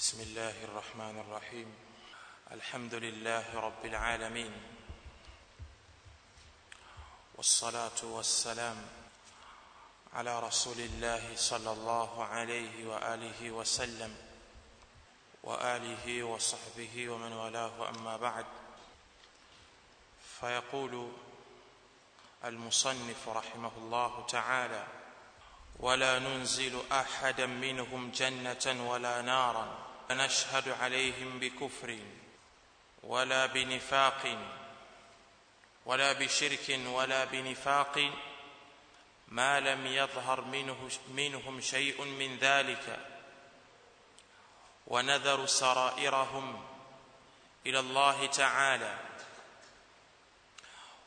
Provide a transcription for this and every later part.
بسم الله الرحمن الرحيم. الحمد لله رب العالمين. والصلاة والسلام على رسول الله صلى الله عليه وآله وسلم وآله وصحبه ومن والاه أما بعد. فيقول المصنف رحمه الله تعالى ولا ننزل أحدا منهم جنة ولا نارا نشهد عليهم بكفر ولا بنفاق ولا بشرك ولا بنفاق ما لم يظهر منه منهم شيء من ذلك ونذر سرائرهم إلى الله تعالى.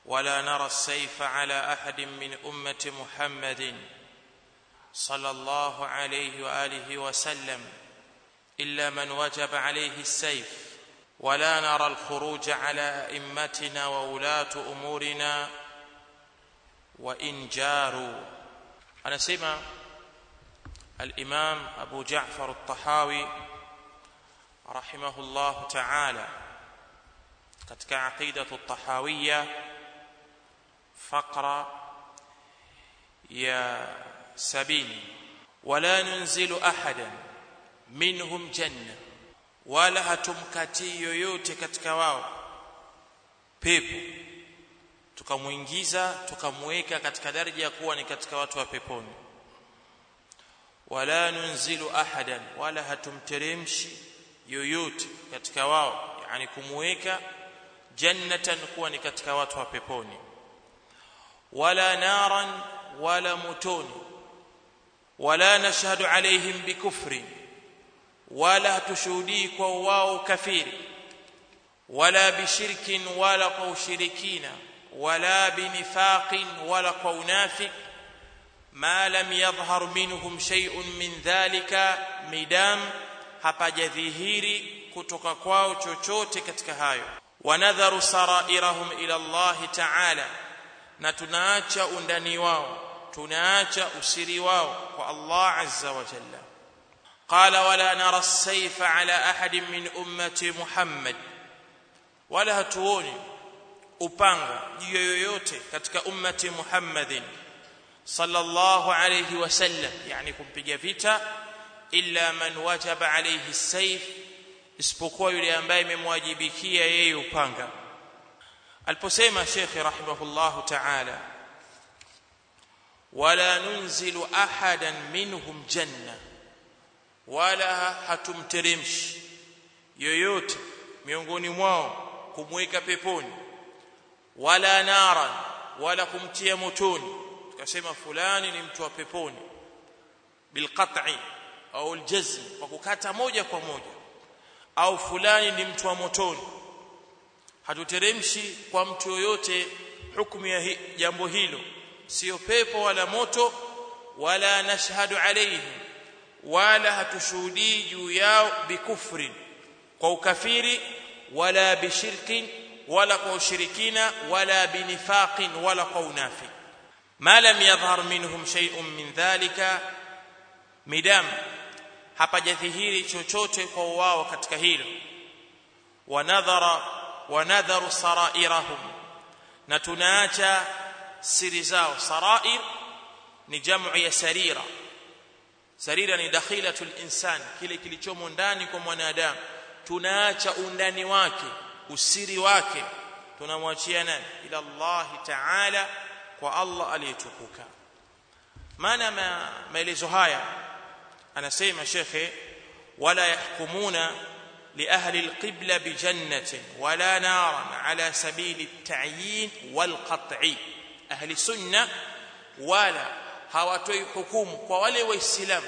ولا نرى السيف على أحد من أمة محمد صلى الله عليه وآله وسلم. إلا من وجب عليه السيف ولا نرى الخروج على أئمتنا وولاة أمورنا. وإن جاروا anasema الإمام أبو جعفر الطحاوي رحمه الله تعالى katika aqidatu الطحاوية فقره ya sabini wala nunzilu ahadan minhum janna wala hatumkatii yoyote katika wao. Pepo tukamuingiza tukamweka katika daraja ya kuwa ni katika watu wa peponi. Wala nunzilu ahadan wala hatumteremshi yoyote katika wao yani kumweka jannatan kuwa ni katika watu wa peponi. Wala naran wala motoni. Wala nashhadu alaihim bikufri ولا تشهديك واو كفير ولا بشرك ولا قو شركين ولا بنفاق ولا قو نافك ما لم يظهر منهم شيء من ذلك مدام هبجذيهير كتوك كواو تشوتك تكهاي ونذر سرائرهم إلى الله تعالى نتناچا أندني واو تناچا أسري واو والله عز وجل. Qala wala nara as-sayfa ala ahadin min ummati Muhammad wala hatuoni upanga juu yoyote katika ummati Muhammadin sallallahu alayhi wasallam yani kumpiga vita illa man wajaba alayhi as-sayf isipokuwa yule ambaye imemwajibikia yeye upanga aliposema Sheikh rahimahullahu ta'ala wala nunzilu ahadan minhum janna wala hatumteremshi yoyote miongoni mwao kumweka peponi wala nara wala kumtia motoni. Tukasema fulani ni mtu wa peponi bilqat'i au aljazm kwa kukata moja kwa moja au fulani ni mtu wa motoni. Hatuteremshi kwa mtu yoyote hukumu ya jambo hilo sio pepo wala moto wala nashhadu alayhim wala hatushuhudii juu yao bikufri kwa ukafiri wala bishirkin wala kwa ushirikina wala binifaqin wala kwa unafi ma lam yadhhar minhum shay'un min dhalika midam hapajadhihiri chochote kwa wao katika hilo wanadhara wanadharu sarairahum na tunaacha siri zao sarair ni jamu ya sarira sarira ni dakhilatul insan kile kilichomo ndani kwa mwanadamu tunaacha undani wake usiri wake tunamwachia nani ila Allah ta'ala kwa Allah aliyetukuka maana ma, maelezo haya anasema shekhe wala yahkumuna لأهل القبلة بجنة ولا نارا على سبيل التعيين والقطع أهل السنة ولا hawatoi hukumu kwa wale waislamu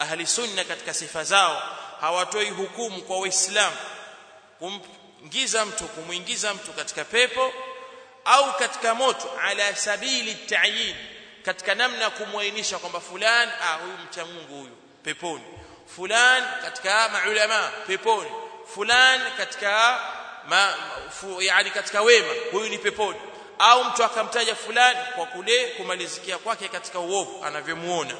ahli sunna katika sifa zao hawatoi hukumu kwa waislamu. Kumngiza mtu kumuingiza mtu katika pepo au katika moto ala sabili ta'yin katika namna kumwainisha kwamba fulani ah huyu mcha Mungu huyu peponi. Fulani katika maulama peponi. Fulani katika ma, fu, yani katika wema huyu ni peponi. Au mtu akamtaja fulani kwa kule kumalizikia kwake katika uovu anavyomuona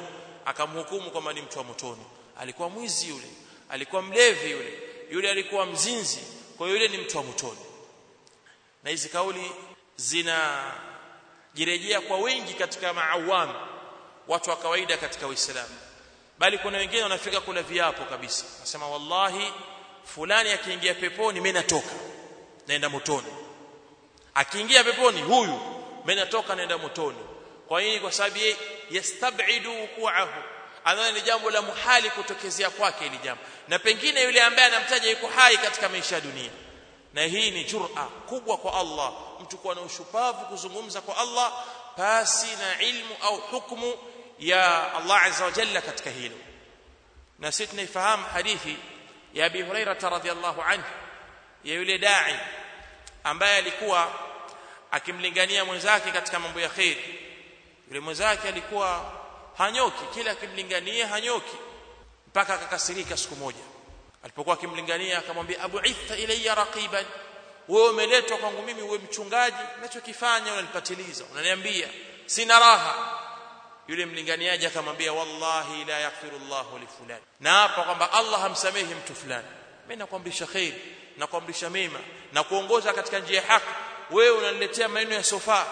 akamhukumu kwamba ni mtu wa motoni. Alikuwa mwizi yule alikuwa mlevi yule yule alikuwa mzinzi kwa yule ni mtu wa motoni. Na hizi kauli zinajirejea kwa wengi katika maawamu watu wa kawaida katika Uislamu. Bali kuna wengine wanafika kula viapo kabisa. Nasema wallahi fulani akiingia peponi mimi natoka naenda motoni. Akiingia peponi huyu mimi natoka naenda motoni kwa nini? Kwa sababu yeye yastabidu wuquahu. Anaona ni jambo la muhali kutokezea kwake ili jambo. Na pengine yule ambaye anamtaja yuko hai katika maisha ya dunia. Na hii ni jur'a kubwa kwa Allah. Mtu kuwa na ushupavu kuzungumza kwa Allah pasi na ilmu au hukumu ya Allah azza wa jalla katika hilo. Na sisi tunaifahamu hadithi ya Abi Huraira radhiyallahu anhu ya yule dai ambaye alikuwa akimlingania mwenzake katika mambo ya khairi yule mwenzake alikuwa hanyoki kila akimlingania hanyoki mpaka akakasirika siku moja. Alipokuwa akimlingania akamwambia abu itha ilayya raqiban wewe umeletwa kwangu mimi uwe mchungaji ninachokifanya unanipatiliza unaniambia sina raha. Yule mlinganiaji akamwambia wallahi la yaghfiru Allahu li fulani na hapa kwamba Allah hamsamehi mtu fulani. Mimi nakuamrisha khair nakuamrisha mema na kuongoza katika njia ya haki. Wewe unaniletea maneno ya sofa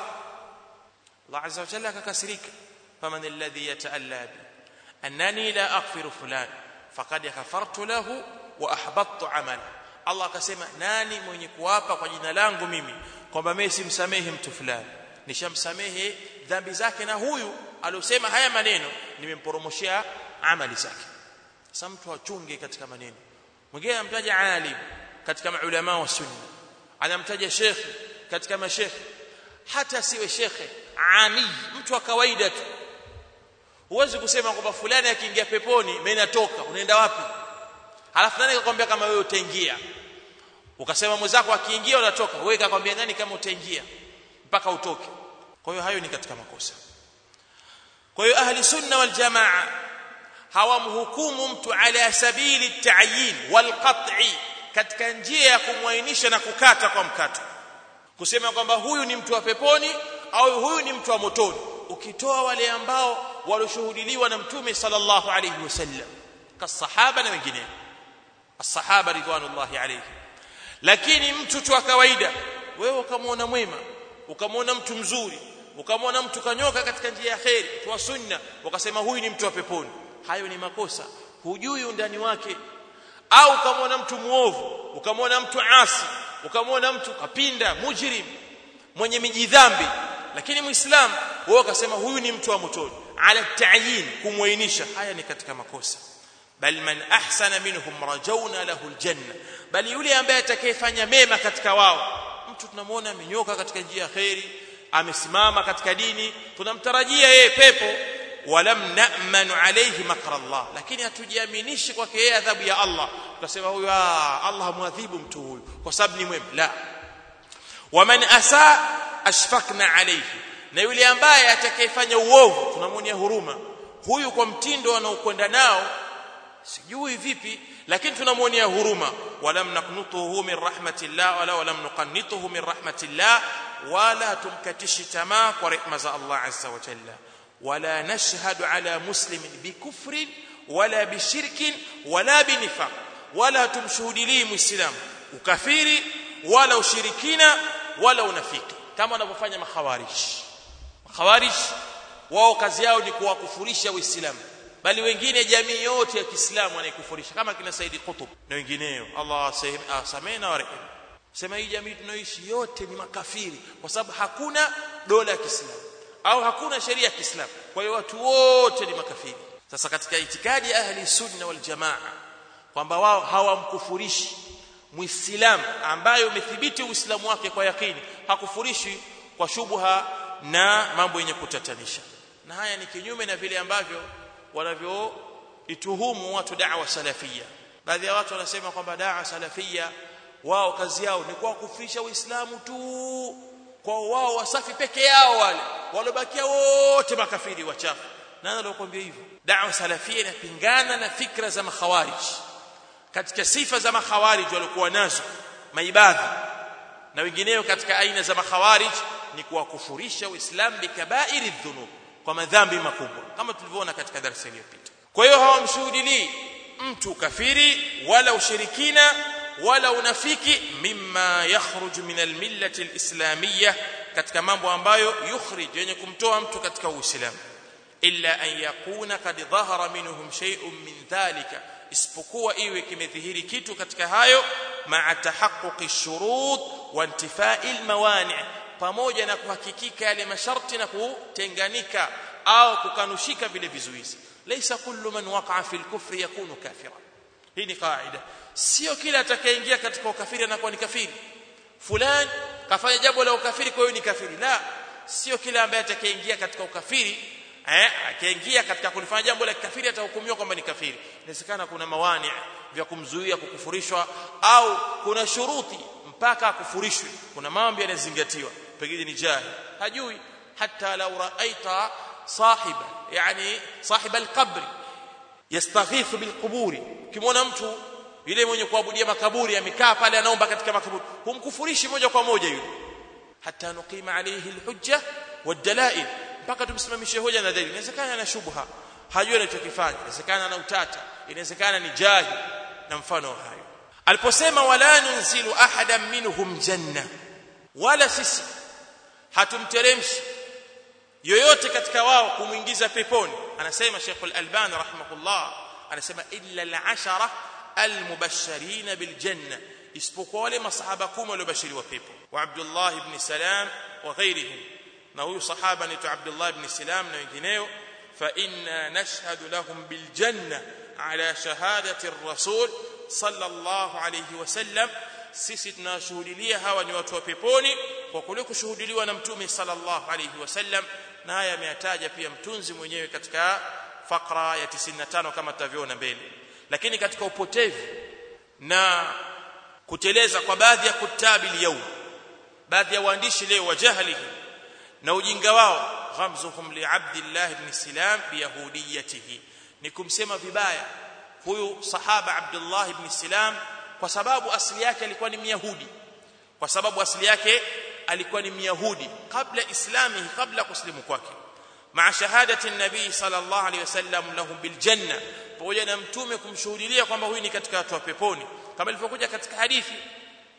Allah azza wa jalla akakasirika. Faman alladhi yataalla bi? Annani la aghfiru fulan. Faqad ghafartu lahu wa ahbattu amala. Allah akasema nani mwenye kuapa kwa jina langu mimi kwamba mimi simsamehe mtu fulani? Nishamsamehe dhambi zake na huyu aliosema haya maneno nimemporomoshia amali zake. Sasa mtu achunge katika maneno. Mwingine anamtaja alim katika maulama wa sunna. Anamtaja shekhi katika mashekhi hata siwe shekhe ami mtu wa kawaida tu. Huwezi kusema kwamba fulani akiingia peponi mimi natoka unaenda wapi? Halafu nani akakwambia kama wewe utaingia? Ukasema mwenzako akiingia unatoka. Wewe kakwambia nani kama utaingia? Mpaka utoke. Kwa hiyo hayo ni katika makosa. Kwa hiyo ahli sunna wal jamaa hawamhukumu mtu ala sabili ta'yin wal qat'i katika njia ya kumwainisha na kukata kwa mkato. Kusema kwamba huyu ni mtu wa peponi au huyu ni mtu wa motoni ukitoa wale ambao walishuhudiliwa na mtume sallallahu alayhi wasallam kasahaba na wengineo asahaba ridwanullahi alayhi. Lakini mtu tu wa kawaida wewe ukamwona mwema ukamwona mtu mzuri ukamwona mtu kanyoka katika njia ya kheri tu sunna ukasema huyu ni mtu wa peponi. Hayo ni makosa hujui undani wake. Au ukamwona mtu muovu ukamwona mtu asi ukamwona mtu kapinda mujrim mwenye mijidhambi lakini muislamu wao akasema huyu ni mtu wa motoni. Ala ta'yin kumwainisha. Haya ni katika makosa. Bal man ahsana minhum rajawna lahu aljanna. Bali yule ambaye atakayefanya mema katika wao mtu tunamwona amenyoka katika njia ya khairi amesimama katika dini tunamtarajia yeye pepo. Walam na'manu alayhi makra Allah. Lakini hatujiaminishi kwake yeye adhabu ya Allah. Tukasema huyu ah Allah hamwadhibu mtu huyu. Kwa sababu ni mwema. La waman asa ashfaqna alayhi na yule ambaye atakayefanya uovu tunamwonea huruma huyu kwa mtindo anaokwenda nao sijui vipi lakini tunamwonea huruma walam naknutuhu min rahmatillah wala walam nuqannituhu min rahmatillah wala tumkatishi tamaa kwa rehema za Allah azza wa jalla wala nashhadu ala muslimin bikufrin wala bishirkin wala binifaq wala tumshuhudilii muislam ukafiri wala ushirikina wala unafiki. Kama wanavyofanya makhawarij. Makhawarij wao kazi yao ni kuwakufurisha uislamu bali wengine jamii yote ya Kiislamu wanaikufurisha kama kina Saidi Qutb na wengineo. Allah asamena na rehema sema hii jamii tunaoishi yote ni makafiri kwa sababu hakuna dola ya Kiislamu au hakuna sheria ya Kiislamu. Kwa hiyo watu wote ni makafiri. Sasa katika itikadi ya ahli sunna wal jamaa kwamba wao hawamkufurishi muislamu ambaye umethibiti uislamu wake kwa yakini hakufurishi kwa shubha na mambo yenye kutatanisha. Na haya ni kinyume na vile ambavyo wanavyoituhumu watu da'wa salafia baadhi ya watu wanasema kwamba da'wa salafia wao kazi yao ni kwa kufisha uislamu tu kwa wao wasafi peke yao wale waliobakia wote makafiri wachafu. Nani aliyokuambia hivyo? Da'wa salafia inapingana na fikra za makhawarij katika sifa za makhawarij walikuwa nazo maibadhi na wengineo katika aina za makhawarij ni kuwakufurisha uislamu bikabairi dhunub kwa madhambi makubwa kama tulivyoona katika darasa iliyopita kwa hiyo hawamshuhudilii mtu kafiri wala ushirikina wala unafiki mimma yakhruj min almillati alislamiyya katika mambo ambayo yukhrij yenye kumtoa mtu katika uislamu illa an yakuna kad dhahara minhum shay'un min dhalika isipokuwa iwe kimedhihiri kitu katika hayo ma'a tahaqquqi shurut wa intifai almawani pamoja na kuhakikika yale masharti na kutenganika au kukanushika vile vizuizi laysa kullu man waqa'a fil kufri yakunu kafira hii ni kaida sio kila atakayeingia katika ukafiri anakuwa ni kafiri fulani kafanya jambo la ukafiri kwa hiyo ni kafiri la sio kila ambaye atakayeingia katika ukafiri eh akaingia katika kulifanya jambo la kafiri atahukumiwa kwamba ni kafiri inawezekana kuna mawani vya kumzuia kukufurishwa au kuna shuruti mpaka akufurishwe kuna mambo yanazingatiwa pengine ni jahil hajui hata law raaita sahiba yani sahiba alqabr yastaghithu bilquburi kimwona mtu yule mwenye kuabudia makaburi amekaa pale anaomba katika makaburi humkufurishi moja kwa moja yule hata nuqima alayhi alhujja wadalail mpaka tumsimamishe hoja na dalili inawezekana ana shubha hajui anachokifanya inawezekana ana utata inawezekana ni jahil na mfano hayo aliposema wala nunzilu ahadan minhum janna wala sisi hatumteremshi yoyote katika wao kumuingiza peponi anasema Sheikh Al-Albani rahimahullah anasema illa al-ashara al-mubashirin bil janna isipokuwa wale masahaba kumi waliobashiriwa pepo wa Abdullah ibn Salam wa ghairihim na huyu sahaba ni Abdullah ibn Salam na wengineo fa inna nashhadu lahum bil janna ala shahadati ar-rasul sallallahu alayhi wasallam sisi tunashuhudilia hawa ni watu wa peponi kwa kule kushuhudiliwa na mtume sallallahu alayhi wasallam na haya ameyataja pia mtunzi mwenyewe katika fakra ya 95 kama tutavyoona mbele lakini katika upotevu na kuteleza kwa baadhi ya kutabi leo baadhi ya waandishi leo wa jahilihi na ujinga wao ghamzuhum li abdillah ibn silam biyahudiyatihi ni kumsema vibaya huyu sahaba abdullah ibn silam kwa sababu asili yake alikuwa ni myahudi kwa sababu asili yake alikuwa ni myahudi kabla islamihi kabla kuslimu kwake مع شهاده النبي صلى الله عليه وسلم لهم بالجنه pamoja na mtume kumshuhudia kwamba huyu ni katika watu wa peponi kama ilivyokuja katika hadithi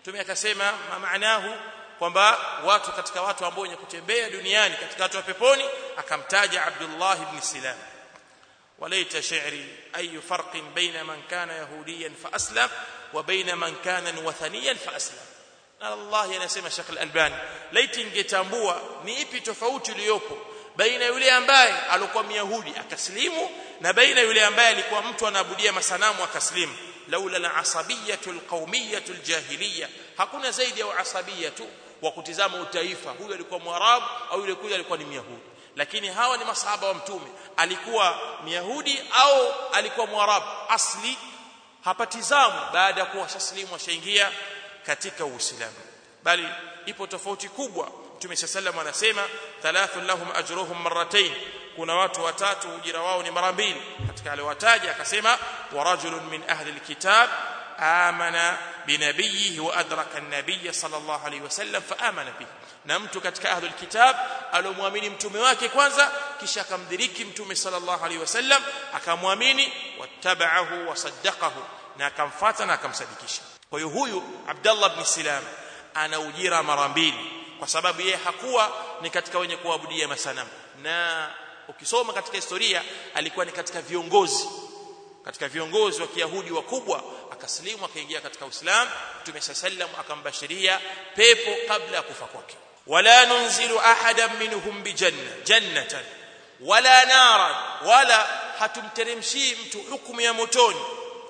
mtume akasema maanahu kwamba watu katika watu ambao wenye kutembea duniani katika watu wa peponi akamtaja Abdullah ibn Silam وليت شعري أي فرق بين من كان يهوديا فأسلم وبين من كان وثنيا فأسلم الله Sheikh Al-Albani laiti ningetambua ni ipi tofauti iliyopo baina yule ambaye alikuwa myahudi akaslimu na baina yule ambaye alikuwa mtu anaabudia masanamu akaslimu laula al-asabiyatu al-qawmiyatu al-jahiliya hakuna zaidi ya asabia tu wa kutizama utaifa. Huyu alikuwa mwarabu au yule kule alikuwa ni myahudi. Lakini hawa ni masahaba wa mtume. Alikuwa myahudi au alikuwa mwarabu? Asli hapatizamu baada ya kuwa shaslimu washaingia katika uislamu. Bali ipo tofauti kubwa. Mtume sallam anasema thalathun lahum ajruhum marratayn. Kuna watu watatu ujira wao ni mara mbili. Katika wale wataja akasema wa rajulun min ahli alkitab amana binabiyihi wa adraka an-nabiy sallallahu alayhi wasallam fa amana bihi. Na mtu katika ahlul kitab alomwamini mtume wake kwanza kisha akamdiriki mtume sallallahu alayhi wasallam akamwamini wattaba'ahu wa saddaqahu na akamfuata na akamsadikisha. Kwa hiyo huyu Abdullah ibn Silam ana ujira mara mbili kwa sababu yeye hakuwa ni katika wenye kuabudia masanamu. Na ukisoma katika historia alikuwa ni katika viongozi katika viongozi wa Kiyahudi wakubwa akaslimu akaingia katika Uislamu Mtume sallam akambashiria pepo kabla ya kufa kwake. Wala nunzilu ahadan minhum bijanna jannatan wala nara wala hatumteremshii mtu hukumu ya motoni.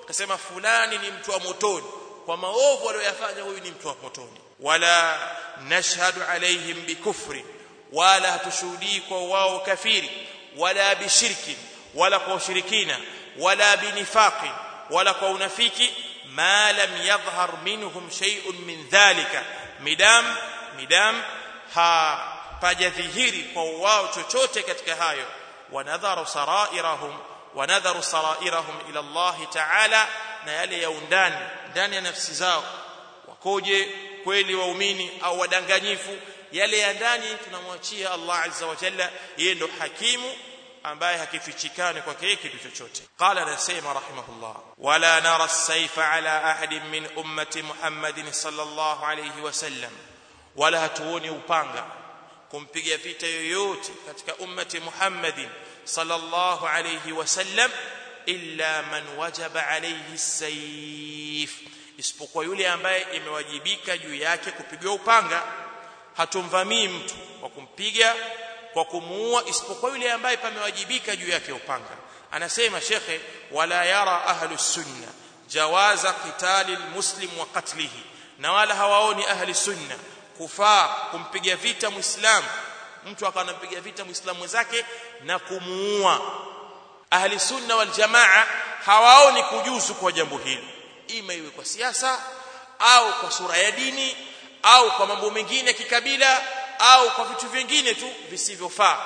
Akasema fulani ni mtu wa motoni. Kwa maovu aliyofanya huyu ni mtu wa motoni. Wala nashhadu alaihim bikufri wala hatushuhudii kwa wao kafiri wala bishirki wala kwa ushirikina wala binifaqi wala kwa unafiki ma lam yadhhar minhum shay'un min dhalika. Midam midam hapajadhihiri kwa wao chochote katika hayo. Wanadharu sarairahum wanadharu sarairahum ila Allah ta'ala na yale ya undani ndani ya nafsi zao. Wakoje kweli waumini au wadanganyifu yale ya ndani tunamwachia Allah azza wa jalla yeye ndo hakimu ambaye hakifichikani kwake kitu chochote qala anasema rahimahullah wala nara as-sayfa ala ahadin min ummati muhammadin sallallahu alayhi wasallam wala hatuoni upanga kumpiga vita yoyote katika ummati muhammadin sallallahu alayhi wasallam illa man wajaba alayhi as-sayf isipokuwa yule ambaye imewajibika juu yake kupigwa upanga hatumvamii mtu kwa kumpiga kwa kumuua isipokuwa yule ambaye pamewajibika juu yake upanga. Anasema shekhe wala yara ahlu sunna jawaza qitali almuslim wa qatlihi na wala hawaoni ahli sunna kufaa kumpiga vita muislamu mtu akanampiga vita muislamu mwenzake na kumuua. Ahli sunna wal hawaoni kujuzu kwa jambo hili. Ima iwe kwa siasa au kwa sura ya dini au kwa mambo mengine kikabila au kwa vitu vingine tu visivyofaa.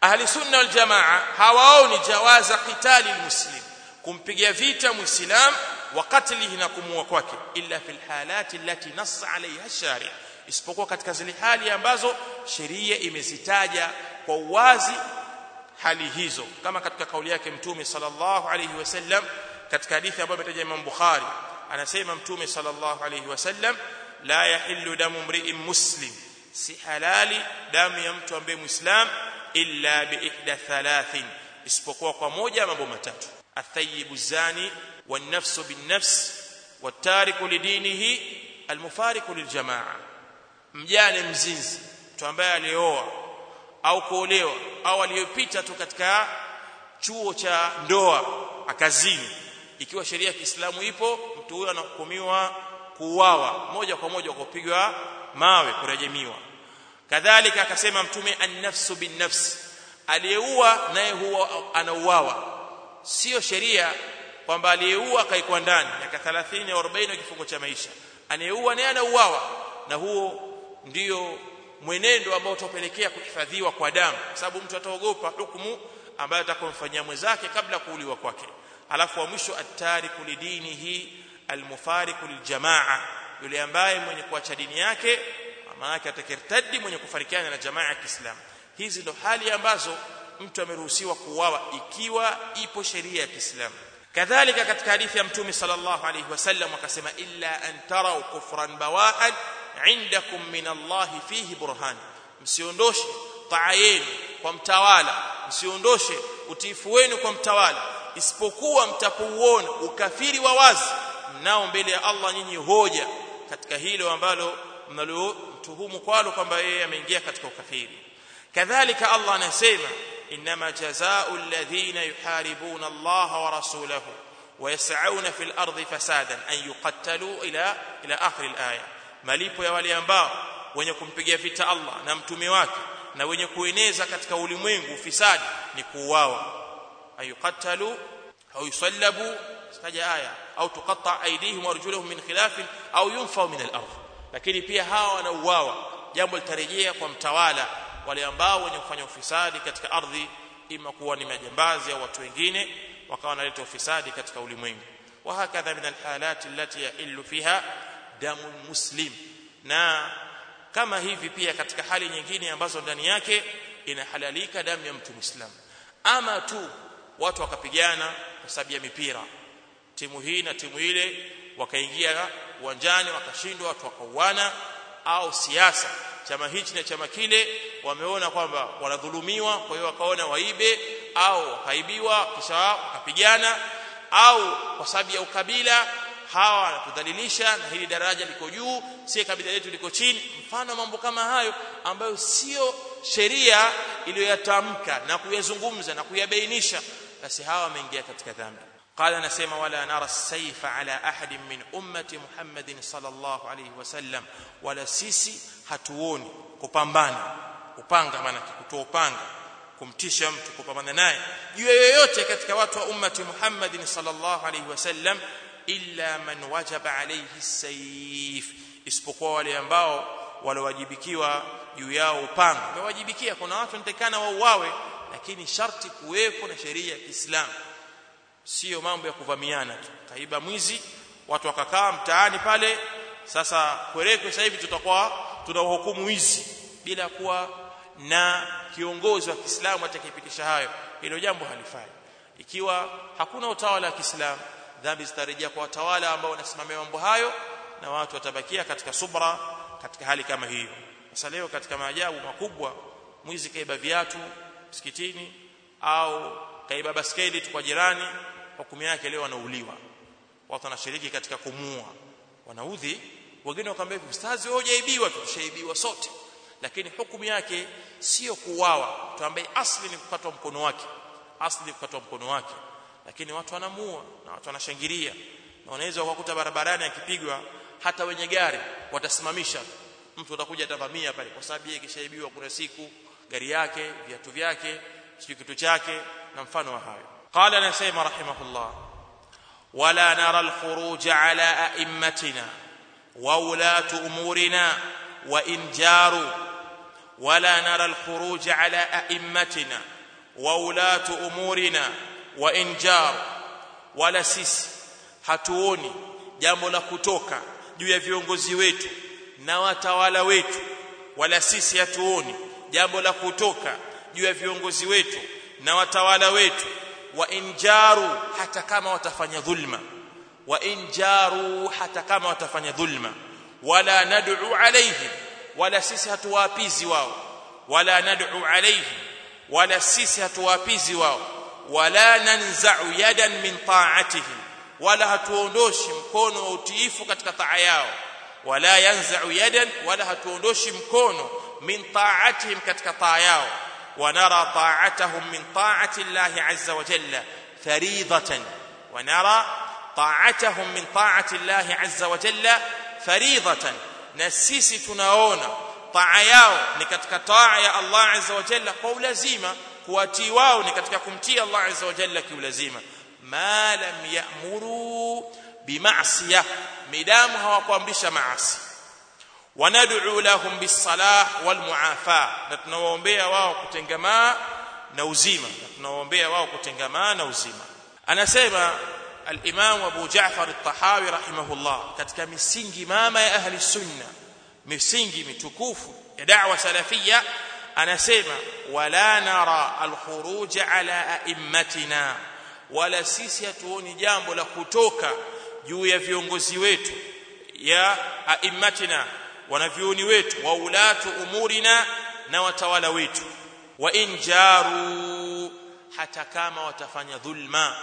Ahli sunna wal jamaa hawaoni jawaza qitali almuslim kumpiga vita muislam wa qatlihi na kumua kwake illa fil halati allati nassa alaiha shari isipokuwa katika zile hali ambazo sheria imezitaja kwa uwazi hali hizo. Kama katika kauli yake mtume sallallahu alayhi wasallam katika hadithi ambayo imetaja Imam Bukhari anasema mtume sallallahu alayhi wasallam la yahillu damu mri'in muslim si halali damu ya mtu ambaye muislam illa bi ihda thalathin isipokuwa kwa moja mambo matatu. Athayibu zani wa nafsu bin nafs watariku lidinihi almufariku liljamaa mjane mzinzi mtu ambaye alioa au kuolewa au aliyopita tu katika chuo cha ndoa akazini. Ikiwa sheria ya Kiislamu ipo mtu huyo anahukumiwa kuuawa moja kwa moja kwa kupigwa mawe kurejemiwa. Kadhalika akasema mtume an-nafsu bin-nafs aliyeua naye huwa anauawa. Sio sheria kwamba aliyeua akaikwa ndani miaka 30 au 40 kifungo cha maisha. Anayeua naye anauawa na huo ndio mwenendo ambao utapelekea kuhifadhiwa kwa damu sababu mtu ataogopa hukumu ambayo atakomfanyia mwenzake kabla kuuliwa kwake. Alafu wa mwisho at-tariku lidinihi al-mufariqu liljamaa yule ambaye mwenye kuacha dini yake maana atakirtadi mwenye kufarikiana na jamaa ya Kiislamu. Hizi ndo hali ambazo mtu ameruhusiwa kuuawa ikiwa ipo sheria ya Kiislamu. Kadhalika katika hadithi ya mtume sallallahu alaihi wasallam akasema illa an tarau kufran bawaan indakum min Allah fihi burhan. Msiondoshe taa yenu kwa mtawala msiondoshe utiifu wenu kwa mtawala. Isipokuwa mtapouona ukafiri wa wazi mnao mbele ya Allah nyinyi hoja katika hilo ambalo mnalotuhumu kwalo kwamba yeye ameingia katika ukafiri kadhalika Allah anasema inma jazaa'u alladhina yuharibuna Allah wa rasulahu ويسعون في الأرض فسادا ان يقتلوا إلى إلى اخر الايه malipo ya wale ambao wenye kumpigia vita Allah na mtume wake na wenye kueneza katika ulimwengu ufisadi ni kuuawa ayuqatalu au yusallabu sitaja aya au tuqatta aydihim wa arjuluhum min khilaf au yunfau min al-ardh lakini pia hawa wanauawa jambo litarejea kwa mtawala wale ambao wenye kufanya ufisadi katika ardhi ima kuwa ni majambazi au watu wengine wakawa wanaleta ufisadi katika ulimwengu wa hakadha min alhalati allati yahillu fiha damu muslim na kama hivi pia katika hali nyingine ambazo ndani yake inahalalika damu ya mtu muislamu ama tu watu wakapigana kwa sababu ya mipira timu hii na timu ile wakaingia uwanjani wakashindwa watu wakauana au siasa. Chama hichi na chama kile wameona kwamba wanadhulumiwa kwa hiyo wakaona waibe au wakaibiwa kisha wakapigana au kwa sababu ya ukabila hawa wanatudhalilisha na hili daraja liko juu si kabila letu liko chini. Mfano mambo kama hayo ambayo sio sheria iliyoyatamka na kuyazungumza na kuyabainisha basi hawa wameingia katika dhambi قال نسمع ولا نرى السيف على احد من امه محمد صلى الله عليه وسلم ولا sisi hatuoni kupambana upanga maana kutoa upanga kumtisha mtu kupambana naye juu yoyote katika watu wa ummati Muhammad sallallahu alaihi wasallam illa man wajaba alayhi sayf isipokuwa wale ambao walowajibikiwa juu yao upanga wamewajibikia kuna watu nitakana wauawe lakini sharti kuwepo na sheria ya Kiislamu sio mambo ya kuvamiana tu. Kaiba mwizi watu wakakaa mtaani pale. Sasa kwerekwe sasa hivi tutakuwa tunahukumu wizi bila kuwa na kiongozi wa Kiislamu atakayepitisha hayo. Hilo jambo halifai. Ikiwa hakuna utawala wa Kiislamu dhambi zitarejea kwa watawala ambao wanasimamia mambo hayo na watu watabakia katika subra katika hali kama hiyo. Sasa leo katika maajabu makubwa mwizi kaiba viatu msikitini au kaiba baskeli tu kwa jirani hukumu yake leo anauliwa watu wanashiriki katika kumua wanaudhi wengine wakamwambia ustazi wewe hujaibiwa tushaibiwa sote. Lakini hukumu yake sio kuuawa tuambaye asli ni kukatwa mkono wake. Asli kukatwa mkono wake. Lakini watu wanamua na watu wanashangilia. Na wanaweza kukuta barabarani akipigwa hata wenye gari watasimamisha. Mtu atakuja atavamia pale kwa sababu yeye kishaibiwa kuna siku gari yake viatu vyake sio kitu chake na mfano wa hayo qala anasema rahimahullah wala nara alkhuruj ala a'immatina wa ulatu umurina wa in jaru wala nara alkhuruj ala a'immatina wa ulatu umurina wa in jaru wala sisi hatuoni jambo la kutoka juu ya viongozi wetu na watawala wetu. Wala sisi hatuoni jambo la kutoka juu ya viongozi wetu na watawala wetu wa injaru hata kama watafanya dhulma. Wa injaru hata kama watafanya dhulma. Wala nad'u alayhi wala sisi hatuwapizi wao. Wala nad'u alayhi wala sisi hatuwapizi wao. Wala nanza'u yadan min ta'atihim wala hatuondoshi mkono wa utiifu katika taa yao. Wala yanza'u yadan wala hatuondoshi mkono min ta'atihim katika taa yao ونرى طاعتهم من طاعة الله عز وجل فريضة. ونرى طاعتهم من طاعة الله عز وجل فريضة. نسيسي تناونا. طاع ياو نكتك طاعيا الله عز وجل قو لزيمة كواتي واو نكتك كمتي الله عز وجل كيو لزيمة ما لم يأمروا بمعصية. مدامها وقوام بش معصي وندعو لهم بالصلاح والمعافاة. نتنوومبيا واو كتنغما نوزيما. نتنوومبيا واو كتنغما نوزيما. أنا سيما الإمام أبو جعفر الطحاوي رحمه الله. كاتكا مسنجي ماما يا أهل السنة. مسنجي متكوف. دعوة سلفية. أنا سيما ولا نرى الخروج على أئمتنا. ولا سيسي توني جامب لكتوك جوية في ونغزيويت يا أئمتنا. Wanavyuoni wetu wa ulatu umurina na watawala wetu wa in jaru hata kama watafanya dhulma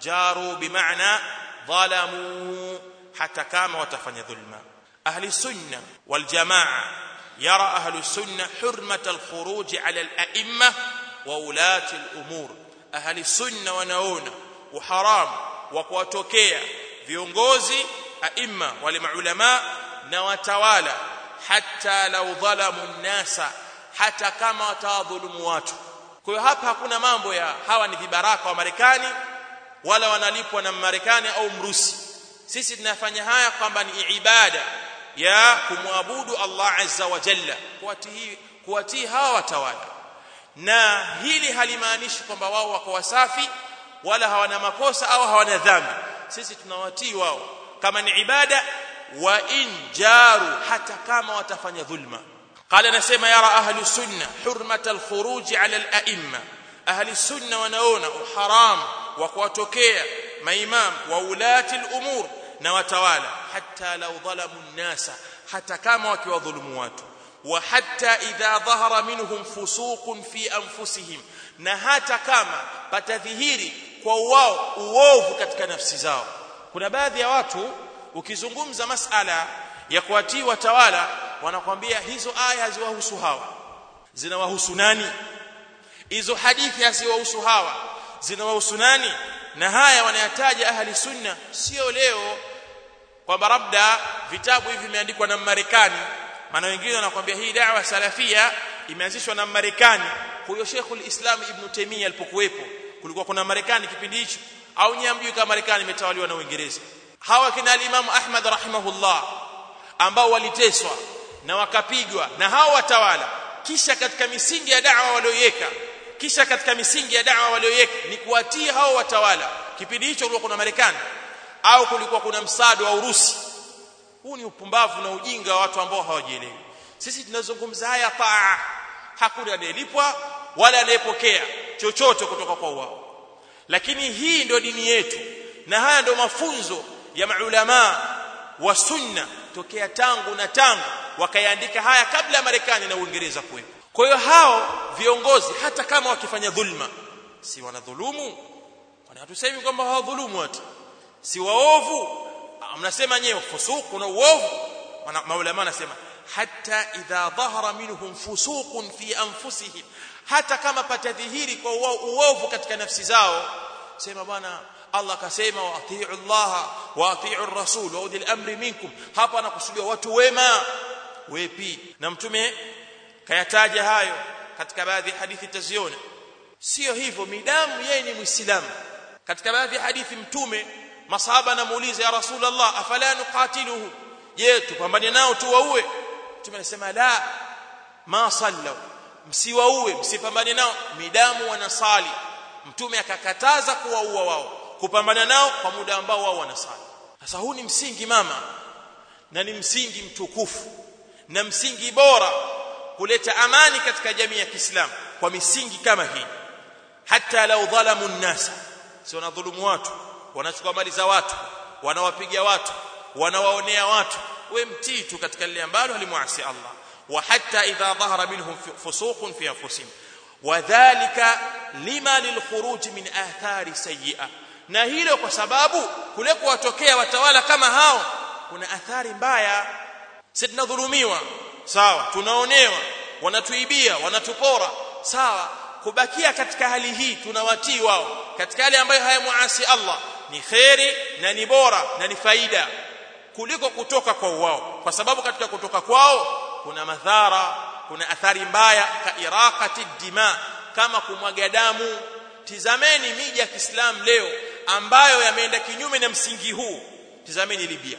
jaru bimaana dhalamu hata kama watafanya dhulma ahli sunna wal jamaa yara ahli sunna hurmat al khuruj ala al a'imma wa ulati al umur ahli sunna wanaona uharam wa kuwatokea viongozi aima wale maulama na watawala hata lau dhalamu nnasa hata kama watawadhulumu watu. Kwa hiyo hapa hakuna mambo ya hawa ni vibaraka wa Marekani wala wanalipwa na Marekani au Mrusi. Sisi tunafanya haya kwamba ni ibada ya kumwabudu Allah azza wa jalla kuwatii kuwatii hawa watawala. Na hili halimaanishi kwamba wao wako wasafi wala hawana makosa au hawana dhambi. Sisi tunawatii wao. Kama ni ibada وإن جاروا حتى كما وتفني ظلما قال أنا اسمع يرى أهل السنة حرمة الخروج على الأئمة. أهل السنة وناونا حرام ما إمام واولات الأمور نواتوالا حتى لو ظلموا الناس حتى كما وكيظلموا watu وحتى إذا ظهر منهم فسوق في أنفسهم نهاتا كما بتظهيري كواو اوو في كتابه نفسي زاو. كنا بعض يا watu ukizungumza masala ya kuwatii watawala wanakwambia hizo aya haziwahusu hawa. Zinawahusu nani? Hizo hadithi haziwahusu hawa. Zinawahusu nani? Na haya wanayataja ahli sunna sio leo kwamba labda vitabu hivi vimeandikwa na Marekani maana wengine wanakwambia hii da'wa salafia imeanzishwa na Marekani huyo Sheikhul Islam Ibn Taymiyyah alipokuwepo kulikuwa kuna Marekani kipindi hicho. Au nyamjui kama Marekani imetawaliwa na Uingereza hawa kina alimamu Ahmad rahimahullah ambao waliteswa na wakapigwa na hao watawala. Kisha katika misingi ya da'wa walioiweka kisha katika misingi ya da'wa walioiweka ni kuwatia hao watawala. Kipindi hicho kulikuwa kuna Marekani au kulikuwa kuna msaada wa Urusi. Huu ni upumbavu na ujinga wa watu ambao hawajielewi. Sisi tunazungumza haya taa hakuna anayelipwa wala anayepokea chochote kutoka kwa wao. Lakini hii ndio dini yetu na haya ndio mafunzo ya maulama wa sunna tokea tangu na tangu wakayaandika haya kabla ya Marekani na Uingereza kuwepo. Kwa hiyo hao viongozi hata kama wakifanya dhulma si wanadhulumu? Kwani hatusemi kwamba hawadhulumu watu si waovu? Mnasema nyewe fusuq na uovu. Maulama anasema hata idha dhahara minhum fusuqun fi anfusihim. Hata kama patadhihiri kwa uovu katika nafsi zao sema bwana Allah akasema waatiu Allah waatiu ar-rasul wa ulil amri minkum. Hapa anakusudia watu wema wepi? Na mtume kayataja hayo katika baadhi ya hadithi taziona sio hivyo midamu yeye ni muislamu. Katika baadhi ya hadithi mtume masahaba anamuuliza ya rasulullah afala nuqatiluhu? Je tupambane nao tuwaue? Mtume anasema la ma sallu. Msiwaue msipambane nao. Midamu wanasali. Mtume akakataza kuwaua wao kupambana nao kwa muda ambao wao wanasali. Sasa huu ni msingi mama na ni msingi mtukufu na msingi bora kuleta amani katika jamii ya Kiislamu kwa misingi kama hii. Hata lau dhalamu nnasa si wanadhulumu watu wanachukua mali za watu wanawapiga watu wanawaonea watu we mtii tu katika lile ambalo halimuasi Allah. Wa hatta idha dhahara minhum fusuqun fi anfusihim. Wadhālika lima lilkhuruj min athari sayyi'ah na hilo kwa sababu kule kuwatokea watawala kama hao kuna athari mbaya. Sisi tunadhulumiwa? Sawa tunaonewa wanatuibia wanatupora. Sawa kubakia katika hali hii tunawatii wao. Katika hali ambayo hayamuasi Allah ni khairi na ni bora na ni faida kuliko kutoka kwa wao. Kwa sababu katika kutoka kwao kuna madhara kuna athari mbaya ka iraqati dima kama kumwaga damu. Tizameni miji ya Kiislamu leo ambayo yameenda kinyume na msingi huu. Tizameni Libya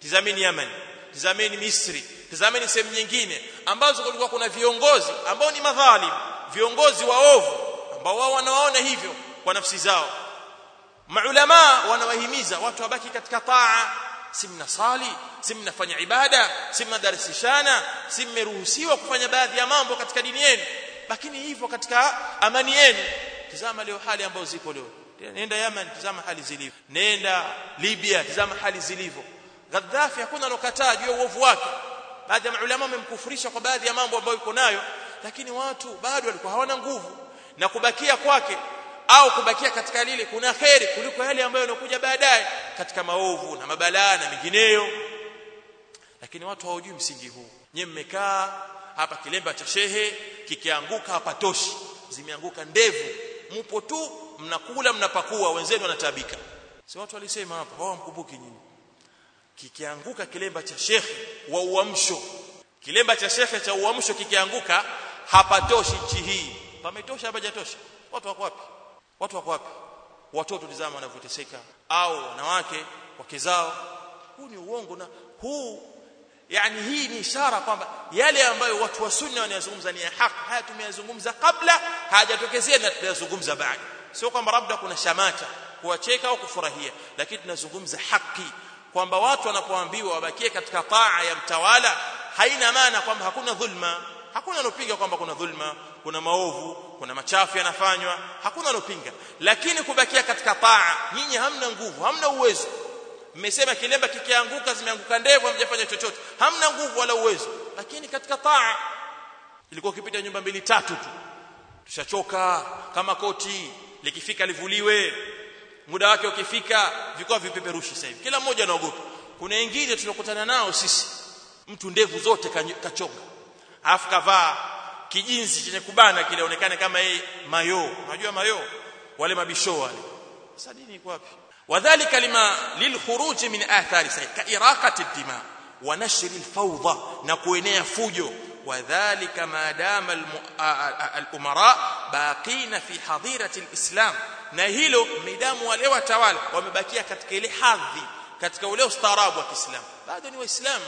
tizameni Yemen tizameni Misri tizameni sehemu nyingine ambazo kulikuwa kuna viongozi ambao ni madhalim viongozi waovu ambao wao wanawaona hivyo kwa nafsi zao. Maulama wanawahimiza watu wabaki katika taa. Si mnasali si mnafanya ibada si mnadarisishana si kufanya baadhi ya mambo katika dini yenu. Lakini hivyo katika amani yenu. Tazama leo hali ambazo ziko leo nenda Yemen tazama hali zilivyo. Nenda Libya tazama hali zilivyo. Gaddafi hakuna anokataa juu ya uovu wake. Baadhi ya maulama wamemkufurisha kwa baadhi ya mambo ambayo yuko nayo lakini watu bado walikuwa hawana nguvu na kubakia kwake au kubakia katika lile kuna kheri kuliko yale ambayo yanakuja baadaye katika maovu na mabalaa na mengineyo. Lakini watu hawajui msingi huu. Nyewe mmekaa hapa kilemba cha shehe kikianguka hapatoshi. Zimeanguka ndevu. Mpo tu mnakula mnapakua wenzenu wanataabika. Si watu walisema hapa wao mkumbuki nyinyi. Kikianguka kilemba cha shekhe wa uamsho. Kilemba cha shekhe cha uamsho kikianguka hapatoshi nchi hii. Pametosha hapajatosha. Watu wako wapi? Watu wako wapi? Watoto tizama wanavyoteseka. Au wanawake wake zao. Huu ni uongo na huu yani hii ni ishara kwamba yale ambayo watu wa sunna wanayazungumza ni ya haki. Haya tumeyazungumza kabla hayajatokezea na tutayazungumza baada sio kwamba labda kuna shamata kuwacheka au kufurahia lakini tunazungumza haki kwamba watu wanapoambiwa wabakie katika taa ya mtawala haina maana kwamba hakuna dhulma. Hakuna anopinga kwamba kuna dhulma kuna maovu kuna machafu yanafanywa hakuna anopinga lakini kubakia katika taa nyinyi hamna nguvu hamna uwezo. Mmesema kilemba kikianguka zimeanguka ndevu hamjafanya chochote. Hamna nguvu wala uwezo. Lakini katika taa ilikuwa ukipita nyumba mbili tatu tu. Tushachoka kama koti likifika livuliwe. Muda wake ukifika vikao vipeperushi sasa hivi. Kila mmoja anaogopa. Kuna wengine tunakutana nao sisi. Mtu ndevu zote kachonga. Alafu kavaa kijinzi chenye kubana kileonekane kama yeye mayo unajua mayo wale mabisho wale. Sasa dini iko wapi? Wadhālika lima lilkhuruj min athari sayyi ka iraqati ad-dima wa nashri al-fawḍa na kuenea fujo. Wadhālika ma dama al-umara baqina fi hadirati al-islam na hilo midamu wale watawala wamebakia katika ile hadhi katika ule ustaarabu wa Kiislamu bado ni waislamu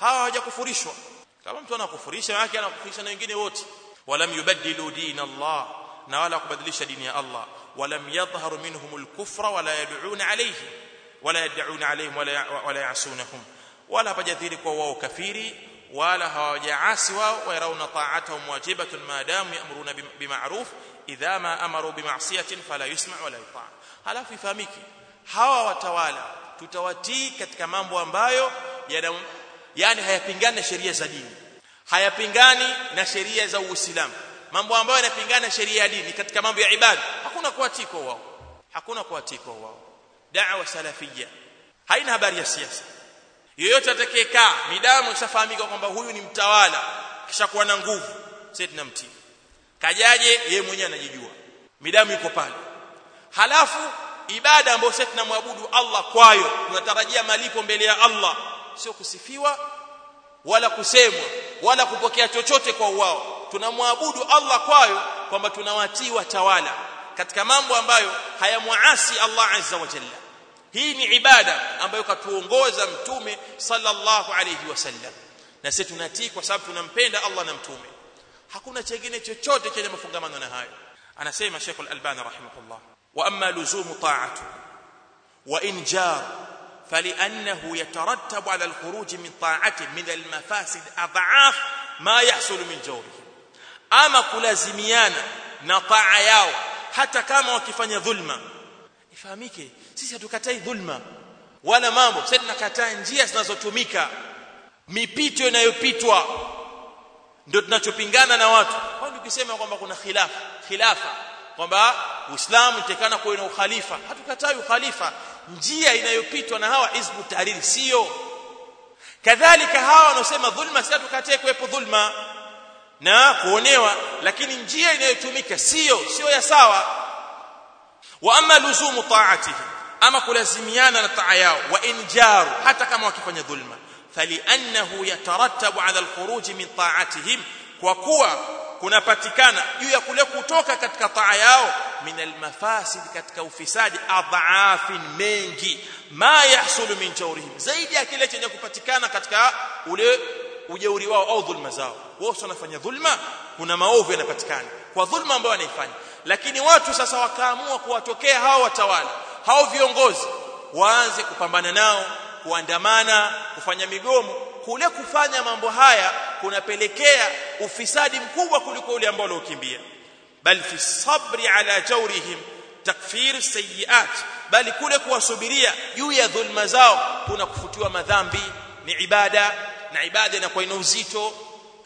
hawa hawajakufurishwa kama mtu anakufurisha yake anakufurisha na wengine wote walam yubaddilu din Allah na wala kubadilisha dini ya Allah walam yadhharu minhum al-kufra wala yad'un alayhi wala yad'un alayhim wala wala yasunahum wala hapajadhiri kwa wao kafiri wala hawajaasi wao wayarauna ta'atahum wajibatun ma damu ya'muruna bima'ruf idha ma amaru bima'siyatin fala yusma' wala yuta' halafu ifahamike hawa watawala tutawatii katika mambo ambayo yani hayapingani na sheria za dini hayapingani na sheria za Uislamu mambo ambayo yanapingana na sheria ya dini katika mambo ya ibada hakuna kuwatii kwa wao hakuna kuwatii kwa wao da'wa salafia haina habari ya siasa yoyote atakayekaa midamu ishafahamika kwamba huyu ni mtawala kisha kuwa na nguvu sisi tunamtii. Kajaje? Yeye mwenyewe anajijua. Midamu iko pale. Halafu ibada ambayo sisi tunamwabudu Allah kwayo tunatarajia malipo mbele ya Allah. Sio kusifiwa wala kusemwa wala kupokea chochote kwa wao tunamwabudu Allah kwayo kwamba tunawatii watawala katika mambo ambayo hayamuasi Allah azza wa jalla hii ni ibada ambayo katuongoza mtume sallallahu alayhi wasallam na sisi tunatii kwa sababu tunampenda Allah na mtume hakuna chengine chochote chenye mafungamano na hayo anasema Sheikh Al-Albani rahimahullah wa amma luzumu ta'atu wa in jar فلانه يترتب على الخروج من طاعته من المفاسد اضعاف ما يحصل من جوره ama kulazimiana na taa yao hata kama wakifanya dhulma ifahamike sisi hatukatai dhulma. Wala mambo sisi tunakataa njia zinazotumika. Mipito inayopitwa ndio tunachopingana na watu. Kwani ukisema kwamba kuna khilafa khilafa kwamba Uislamu itekana kuwe na ukhalifa hatukatai ukhalifa. Njia inayopitwa na hawa hizbu tahrir sio. Kadhalika hawa wanaosema dhulma si hatukatai kuwepo dhulma na kuonewa lakini njia inayotumika sio sio ya sawa wa amma luzumu ta'atihi ama kulazimiana na taa yao wa injaru hata kama wakifanya dhulma. Faliannahu yatarattabu ala alkhuruj min ta'atihim kwa kuwa kunapatikana juu ya kule kutoka katika taa yao min almafasid katika ufisadi adhaafin mengi ma yahsulu min jawrihim zaidi ya kile chenye kupatikana katika ule ujeuri wao au dhulma zao. Wao wanafanya dhulma kuna maovu yanapatikana. Kwa dhulma ambayo wanaifanya lakini watu sasa wakaamua kuwatokea hao watawala hao viongozi waanze kupambana nao kuandamana kufanya migomo. Kule kufanya mambo haya kunapelekea ufisadi mkubwa kuliko ule ambao ukimbia bal fi sabri ala jawrihim takfir sayiat bali kule kuwasubiria juu ya dhulma zao kuna kufutiwa madhambi ni ibada na ibada inakuwa ina uzito.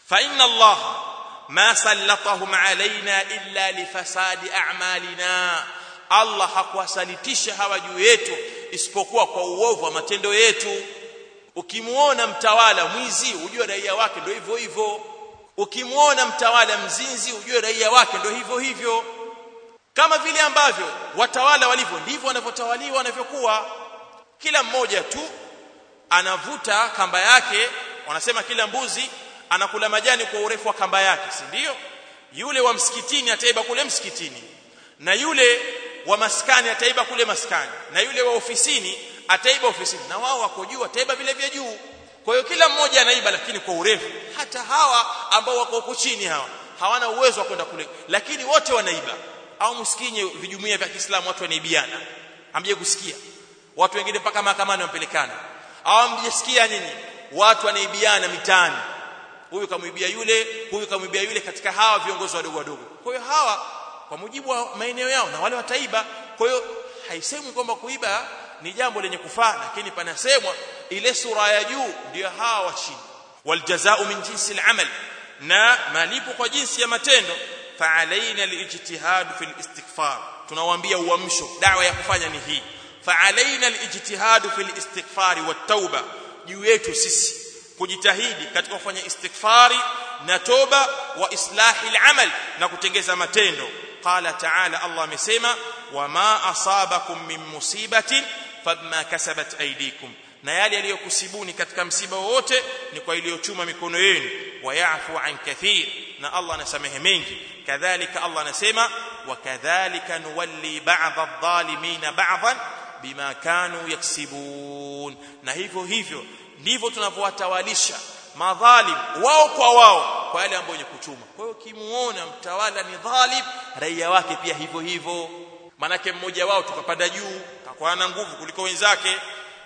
Fa inna Allah ma sallatahum alaina illa lifasadi a'malina. Allah hakuwasalitisha hawa juu yetu isipokuwa kwa uovu wa matendo yetu. Ukimuona mtawala mwizi ujue raia wake ndio hivyo hivyo. Ukimuona mtawala mzinzi ujue raia wake ndio hivyo hivyo. Kama vile ambavyo watawala walivyo ndivyo wanavyotawaliwa wanavyokuwa. Kila mmoja tu anavuta kamba yake wanasema kila mbuzi anakula majani kwa urefu wa kamba yake si ndio? Yule wa msikitini ataiba kule msikitini na yule wa maskani ataiba kule maskani na yule wa ofisini ataiba ofisini na wao wako juu ataiba vile vya juu. Kwa hiyo kila mmoja anaiba lakini kwa urefu. Hata hawa ambao wako huko chini hawa hawana uwezo wa kwenda kule lakini wote wanaiba. Au msikinye vijumuiya vya Kiislamu watu wanaibiana. Hamje kusikia. Watu wengine mpaka mahakamani wampelekana au mjisikia nyinyi watu wanaibiana mitaani huyu kamwibia yule huyu kamwibia yule katika hawa viongozi wadogo wadogo kwa hiyo hawa kwa mujibu wa maeneo yao na wale wataiba kwa hiyo haisemwi kwamba kuiba ni jambo lenye kufaa lakini panasemwa ile sura ya juu ndio hawa wa chini waljazao min jinsi al-amal na malipo kwa jinsi ya matendo فعلينا الاجتهاد في الاستغفار tunawaambia uamsho dawa ya kufanya ni hii فعلينا الاجتهاد في الاستغفار والتوبه juu yetu sisi Kujitahidi katika kufanya istighfari na toba wa islahi al-amal na kutengeza matendo qala ta'ala Allah amesema wama asabakum min musibatin fabma kasabat aydikum na yale yaliyokusibuni katika msiba wote ni kwa iliyochuma mikono yenu wayafu an kathir na Allah anasamehe mengi kadhalika Allah anasema wakadhalika nuwalli ba'dha adh-dhalimin ba'dhan bima kanu yaksibun na hivyo hivyo ndivyo tunavyowatawalisha madhalim wao kwa wao kwa yale ambayo kutuma kwa hiyo kimuona mtawala ni dhalim raia wake pia hivyo hivyo. Manake mmoja wao tukapanda juu akakuwa na nguvu kuliko wenzake.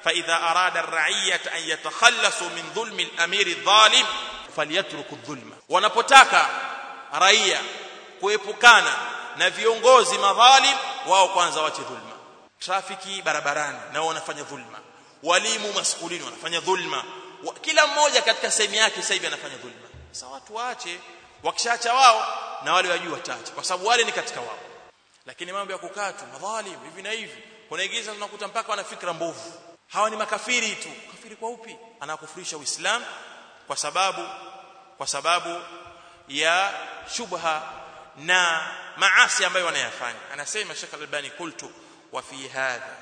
Fa idha arada ar-ra'iyat an yatakhallasu min dhulmi al-amir adh-dhalim falyatruku adh-dhulma wanapotaka raia kuepukana na viongozi madhalim wao kwanza wache dhulma. Trafiki barabarani nao wanafanya dhulma walimu maskulini wanafanya dhulma. Kila mmoja katika sehemu yake sasa hivi anafanya dhulma. Sasa watu waache wakishaacha wao na wale wajua wataacha kwa sababu wale ni katika wao. Lakini mambo ya kukaa tu hivi na hivi. Kunaingiza tunakuta mpaka wana fikra mbovu. Hawa ni makafiri tu. Kafiri kwa upi? Anakufurisha uislamu kwa sababu kwa sababu ya shubha na maasi ambayo wanayafanya. Anasema Sheikh Al-Albani qultu wa fi hadha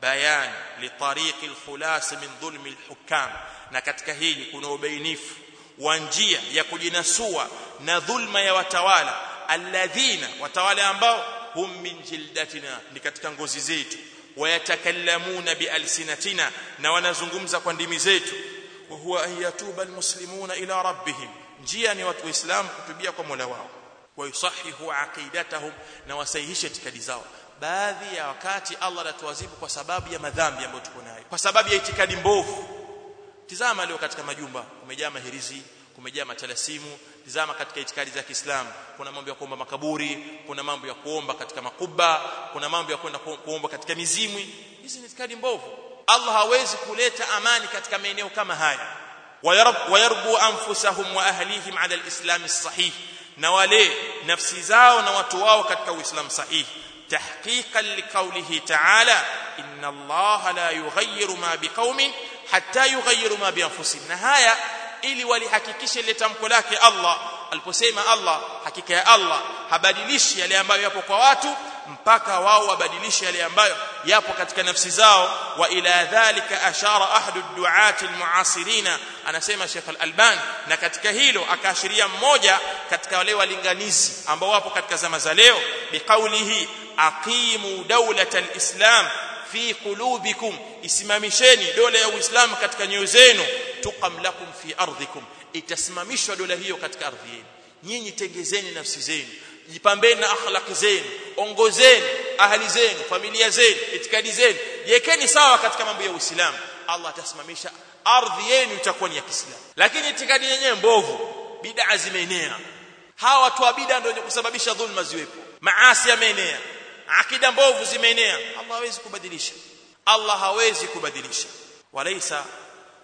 bayan li tariq al-khulas min dhulm al-hukam na katika hili kuna ubainifu wa njia ya kujinasua na dhulma ya watawala alladhina watawala ambao hum min jildatina ni katika ngozi zetu wayatakallamuna bialsinatina na wanazungumza kwa ndimi zetu wa huwa an yatuba almuslimuna ila rabbihim njia ni watu waislamu kutubia kwa Mola wao wayusahihu aqidatahum na wasahihishe itikadi zao baadhi ya wakati Allah anatuadhibu kwa sababu ya madhambi ambayo tuko nayo kwa sababu ya itikadi mbovu. Tizama leo katika majumba kumejaa mahirizi kumejaa matalasimu. Tizama katika itikadi za Kiislamu kuna mambo ya kuomba makaburi kuna mambo ya kuomba katika makuba kuna mambo ya kwenda kuomba katika mizimwi. Hizi ni itikadi mbovu. Allah hawezi kuleta amani katika maeneo kama haya. Wayarbu anfusahum wa ahlihim ala alislam as-sahih. Na wale nafsi zao na watu wao katika uislamu sahihi tahqiqan liqaulihi ta'ala inna Allah la yughayyiru ma biqaumin hatta yughayyiru ma bi anfusihim na haya ili walihakikishe ile tamko lake Allah aliposema Allah hakika ya Allah habadilishi yale ambayo yapo kwa watu mpaka wao wabadilishe yale ambayo yapo katika nafsi zao. Wa ila dhalika ashara ahadu duati almuasirina anasema Sheikh Al-Albani. Na katika hilo akaashiria mmoja katika wale walinganizi ambao wapo katika zama za leo biqaulihi aqimu dawlata alislam fi qulubikum isimamisheni dola ya uislamu katika nyoyo zenu tuqam lakum fi ardhikum itasimamishwa dola hiyo katika ardhi yenu. Nyinyi tengezeni nafsi zenu jipambeni na akhlaki zenu ongozeni ahli zenu familia zenu itikadi zenu. Yekeni sawa katika mambo ya uislamu. Allah atasimamisha ardhi yenu itakuwa ni ya Kiislamu. Lakini itikadi yenyewe mbovu bid'a zimeenea. Hawa watu wa bid'a ndio kusababisha dhulma ziwepo. Maasi yameenea. Akida mbovu zimeenea. Allah hawezi kubadilisha. Allah hawezi kubadilisha. Walaysa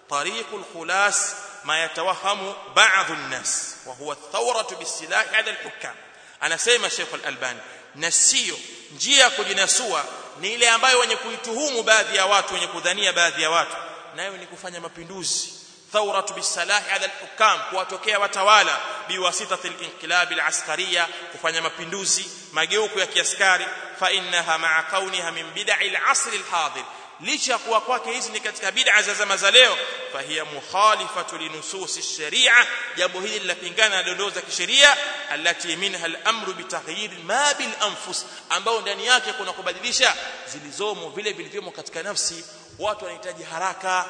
tariqul khulas ma yatawahamu ba'dhu an-nas wa huwa ath-thawratu bis-silah 'ala al-hukam anasema Sheikh Al-Albani na sio njia ya kujinasua ni ile ambayo wenye kuituhumu baadhi ya watu wenye kudhania baadhi ya watu. Nayo ni kufanya mapinduzi. Thawratu bisalahi ala alhukam kuwatokea watawala biwasitati alinqilab alaskariya kufanya mapinduzi mageuko ya kiaskari. Fa innaha ma'a kauniha min bid'i alasr alhadir licha ya kuwa kwake hizi ni katika bid'a za zama za leo fahiya mukhalifatu linususi ash-sharia jambo hili linapingana na dondoo za kisheria allati minha al-amru bitaghyir ma bil anfus ambao ndani yake kuna kubadilisha zilizomo vile vilivyomo katika nafsi. Watu wanahitaji haraka.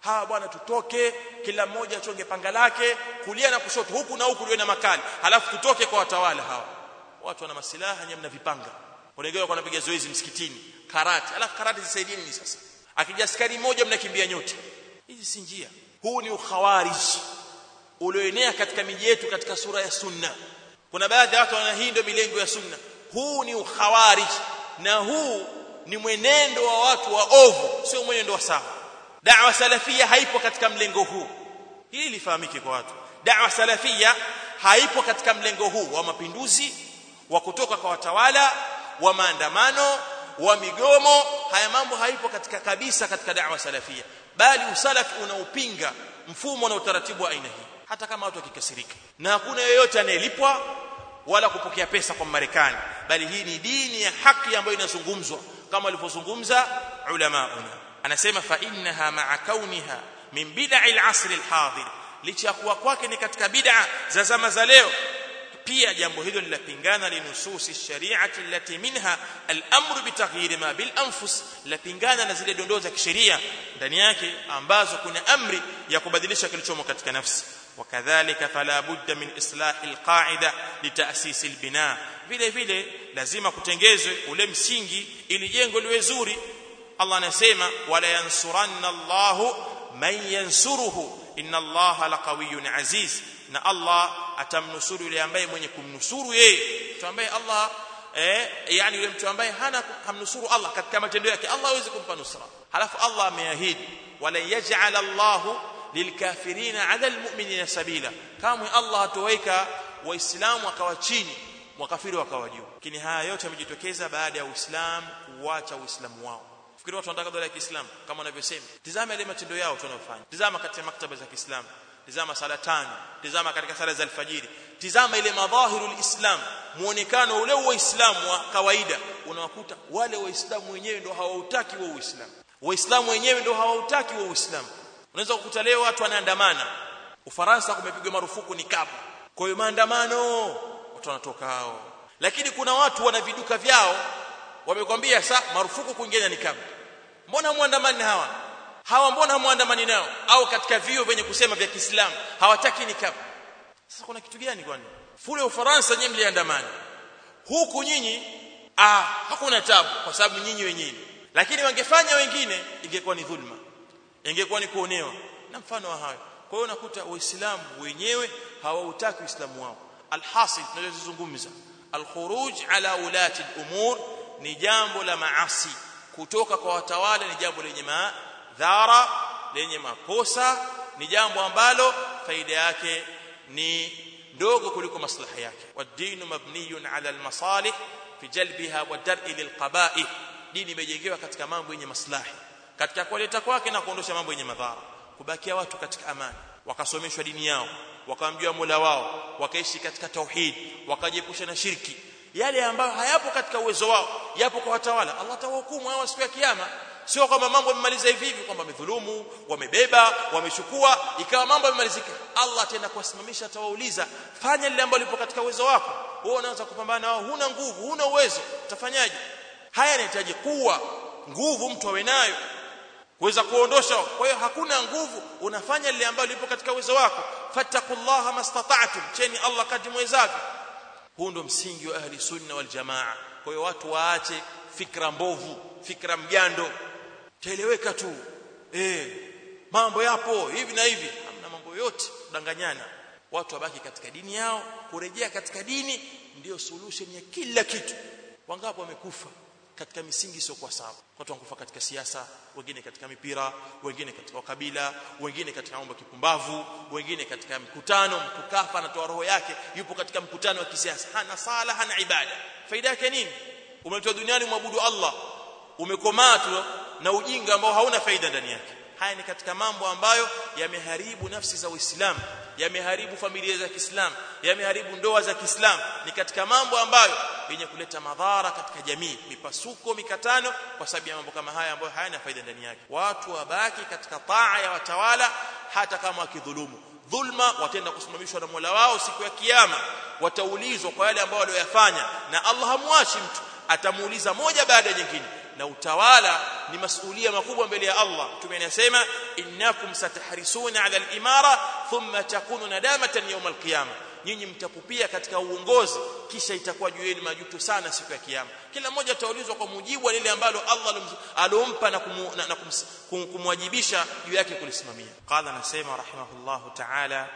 Hawa bwana tutoke kila mmoja achonge panga lake kulia na kushoto huku na huku liwe na makali. Halafu tutoke kwa watawala hawa. Watu wana masilaha nyamna vipanga. Vipanga kwa napiga zoezi msikitini karate. Alafu karate zisaidie nini sasa? Akija askari mmoja mnakimbia nyote. Hizi si njia. Huu ni ukhawarij ulioenea katika miji yetu katika sura ya sunna. Kuna baadhi ya watu wana hii ndio milengo ya sunna. Huu ni ukhawarij na huu ni mwenendo wa watu wa ovu sio mwenendo wa sawa. Da'wa salafia haipo katika mlengo huu. Hili lifahamike kwa watu. Da'wa salafia haipo katika mlengo huu wa mapinduzi wa kutoka kwa watawala wa maandamano wa migomo haya mambo haipo katika kabisa katika da'wa salafia. Bali usalafi unaupinga mfumo na utaratibu wa aina hii. Hata kama watu wakikasirika. Na hakuna yeyote anayelipwa wala kupokea pesa kwa Marekani. Bali hii ni dini ya haki ambayo inazungumzwa kama walivyozungumza ulamauna. Anasema fa innaha ma'a kauniha min bid'i al-asr al-hadir. Licha kuwa kwake ni katika bid'a za zama za leo pia jambo hilo linapingana linususi shari'ati allati minha al-amru bitaghyir ma bil anfus. Lapingana na zile dondoo za kisheria ndani yake ambazo kuna amri ya kubadilisha kilichomo katika nafsi. Wakadhalika fala budda min islahi alqaida litaasisi albina. Vile vile lazima kutengezwe ule msingi ili jengo liwe zuri. Allah anasema wala yansuranna Allahu man yansuruhu. Inna allaha laqawiyyun aziz na allah atamnusuru yule ambaye mwenye kumnusuru yeye. Mtu ambaye allah eh yani yule mtu ambaye hana hamnusuru allah katika matendo yake allah hawezi kumpa nusra. Halafu allah ameahidi wala yaj'al allahu lilkafirina ala almu'minina sabila. Kamwe allah hatoweka waislamu akawa chini wakafiri wakawa juu. Lakini haya yote yamejitokeza baada ya uislamu kuacha uislamu wao. Fikiri watu wanataka dola ya Kiislamu kama wanavyosema. Tizama ile matendo yao tunayofanya. Tizama katika maktaba za Kiislamu tizama sala tano. Tizama katika sala za alfajiri. Tizama ile madhahirul islam muonekano ule Uislamu wa kawaida. Unawakuta wale waislamu wenyewe ndio hawautaki wa Uislamu. Waislamu wenyewe ndio hawautaki wa Uislamu. Unaweza kukuta leo watu wanaandamana. Ufaransa kumepigwa marufuku nikabu kwa hiyo maandamano. Watu wanatoka hao. Lakini kuna watu wana viduka vyao. Wamekwambia sa marufuku kuingia nikabu mbona muandamani hawa hawa mbona muandamani nao? Au katika vio vyenye kusema vya Kiislamu hawataki nikabu sasa kuna kitu gani kwani? Fule ufaransa nyinyi mliandamana huku nyinyi ah hakuna tabu kwa sababu nyinyi wenyewe. Lakini wangefanya wengine ingekuwa ni dhulma. Ingekuwa ni kuonewa. Na mfano wa hayo. Kwa hiyo unakuta waislamu wenyewe hawautaki uislamu wao. Alhasil tunazozungumza alkhuruj ala ulati alumur ni jambo la maasi. Kutoka kwa watawala ni jambo lenye madhara lenye makosa ni jambo ambalo faida yake ni ndogo kuliko maslaha yake wadinu mabniyun ala almasalih fi jalbiha wa dar'i lilqaba'ih dini imejengewa katika mambo yenye maslahi katika kuleta kwake na kuondosha mambo yenye madhara kubakia watu katika amani wakasomeshwa dini yao wakamjua Mola wao wakaishi katika tauhid wakajiepusha na shirki yale ambayo hayapo katika uwezo wao yapo kwa watawala Allah atawahukumu hao siku ya kiyama sio kwamba mambo yamemaliza hivi hivi kwamba wamedhulumu wamebeba wamechukua ikawa mambo yamemalizika. Allah ataenda kuwasimamisha atawauliza fanya lile ambalo lipo katika uwezo wako. Wewe unaanza kupambana nao huna nguvu huna uwezo utafanyaje? Haya yanahitaji kuwa nguvu mtu awe nayo kuweza kuondosha. Kwa hiyo hakuna nguvu unafanya lile ambalo lipo katika uwezo wako. Fattaqullaha mastata'tum cheni Allah kadri mwezavyo. Huu ndo msingi wa ahli sunna wal jamaa. Kwa hiyo watu waache fikra mbovu fikra mjando taeleweka tu. Eh mambo yapo hivi na hivi. Hamna mambo yote kudanganyana. Watu wabaki katika dini yao kurejea katika dini ndiyo solution ya kila kitu. Wangapo wamekufa katika misingi sio kwa sawa? Watu wankufa katika siasa wengine katika mipira wengine katika kabila wengine katika mambo kipumbavu wengine katika mkutano mtu kafa anatoa roho yake yupo katika mkutano wa kisiasa. Hana sala hana ibada. Faida yake nini? Umeletwa duniani mwabudu Allah. Umekomaa tu na ujinga ambao hauna faida ndani yake. Haya ni katika mambo ambayo yameharibu nafsi za Uislamu yameharibu familia za Kiislamu yameharibu ndoa za Kiislamu. Ni katika mambo ambayo yenye kuleta madhara katika jamii mipasuko mikatano kwa sababu ya mambo kama haya ambayo hayana faida ndani yake. Watu wabaki katika taa ya watawala hata kama wakidhulumu. Dhulma watenda kusimamishwa na Mola wao siku ya kiyama. Wataulizwa kwa yale ambayo waliyofanya na Allah hamwashi mtu. Atamuuliza moja baada ya nyingine na utawala ni masuhulia makubwa mbele ya Allah mtume anasema innakum satahrisuna ala al-imara thumma takunu nadamatan yawm al-qiyama nyinyi mtapupia katika uongozi kisha itakuwa juu yenu majuto sana siku ya kiyama kila mmoja ataulizwa kwa mujibu wa lile ambalo Allah alompa na, kumwajibisha juu yake kulisimamia qala nasema rahimahullahu ta'ala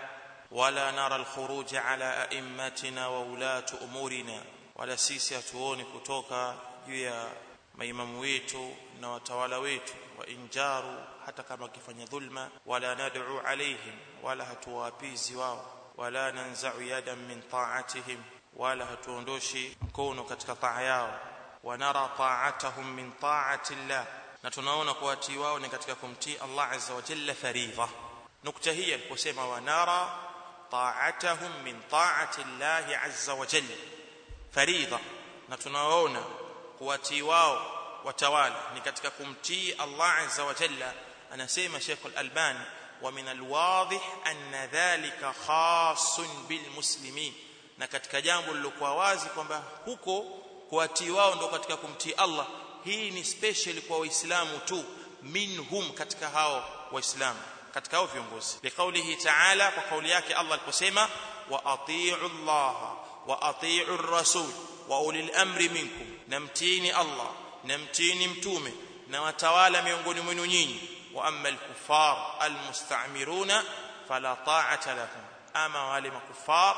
wala nara al-khuruj ala a'immatina wa ulati umurina wala sisi hatuoni kutoka juu ya maimamu wetu na watawala wetu wa injaru hata kama wakifanya dhulma wala nad'u alaihim wala hatuwapizi wao wala nanza'u yadan min ta'atihim wala hatuondoshi mkono katika taa yao wanara ta'atahum min ta'ati llah na tunaona kuwatii wao ni katika kumtii Allah azza wa jalla faridha nukta hii aliposema wanara ta'atahum min ta'ati llah azza wa jalla faridha na tunaona kuwatii wao watawala ni katika kumtii Allah azza wa jalla anasema Sheikh Al-Albani wa min al-wadih anna dhalika khasun bil muslimin na katika jambo lilokuwa wazi kwamba huko kuwatii wao ndio katika kumtii Allah hii ni special kwa waislamu tu minhum katika hao waislamu katika hao viongozi liqaulihi ta'ala kwa kauli yake Allah aliposema wa atii'u Allah wa atii'u ar-rasul wa ulil amri minkum namtini Allah namtini mtume na watawala miongoni mwenu nyinyi wa amma al-kuffar al-musta'miruna fala ta'ata lakum ama wale makufar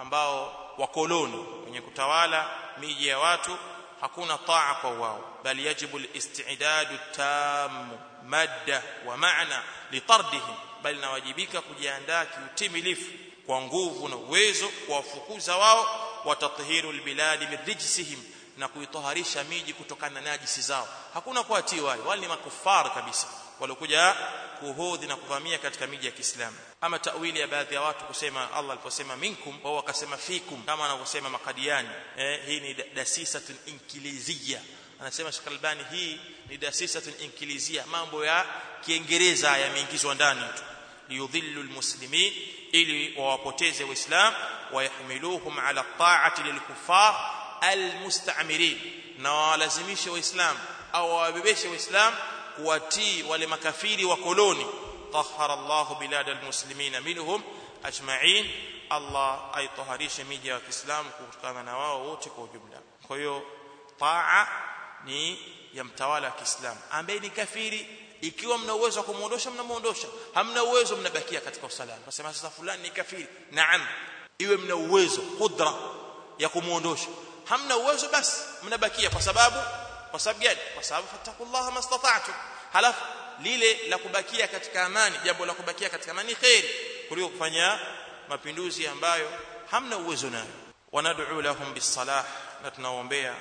ambao wakoloni wenye kutawala miji ya watu hakuna taa kwa wao bali yajibu al-istidadu tam madda wa maana litardihim bali nawajibika kujiandaa kiutimilifu kwa nguvu na uwezo kuwafukuza wao wa tathiru albiladi min rijsihim na kuitoharisha miji kutokana na najisi zao. Hakuna kuatii wale. Wale ni makufar kabisa. Waliokuja kuhodhi na kuvamia katika miji ya Kiislamu. Ama tawili ya baadhi ya watu kusema Allah aliposema minkum wao wakasema fikum. Kama anavyosema makadiani eh, hii ni dasisatun inkilizia. Anasema Sheikh Albani hii ni dasisatun inkilizia. Mambo ya kiingereza yameingizwa ndani tu. Liyudhillu almuslimin ili wawapoteze waislamu wayahmiluhum ala ta'ati lilkuffar almusta'mirin na walazimishe waislamu au wawabebeshe waislamu kuwatii wale makafiri wa koloni. Tahara Allahu bilad almuslimina minhum ajma'in. Allah aitaharishe miji ya Kiislamu kutokana na wao wote kwa ujumla. Kwa hiyo taa ni ya mtawala wa Kiislamu ambaye ni kafiri. Ikiwa mna uwezo wa kumuondosha mnamuondosha. Hamna uwezo mnabakia katika usalama. Nasema sasa fulani ni kafiri. Naam iwe mna uwezo kudra ya kumuondosha hamna uwezo basi mnabakia. Kwa sababu kwa sababu gani? Kwa sababu fattakullaha mastata'tu halafu lile la kubakia katika amani jambo la kubakia katika amani khairi kuliko kufanya mapinduzi ambayo hamna uwezo nayo. Wanad'u lahum bisalah na tunaombea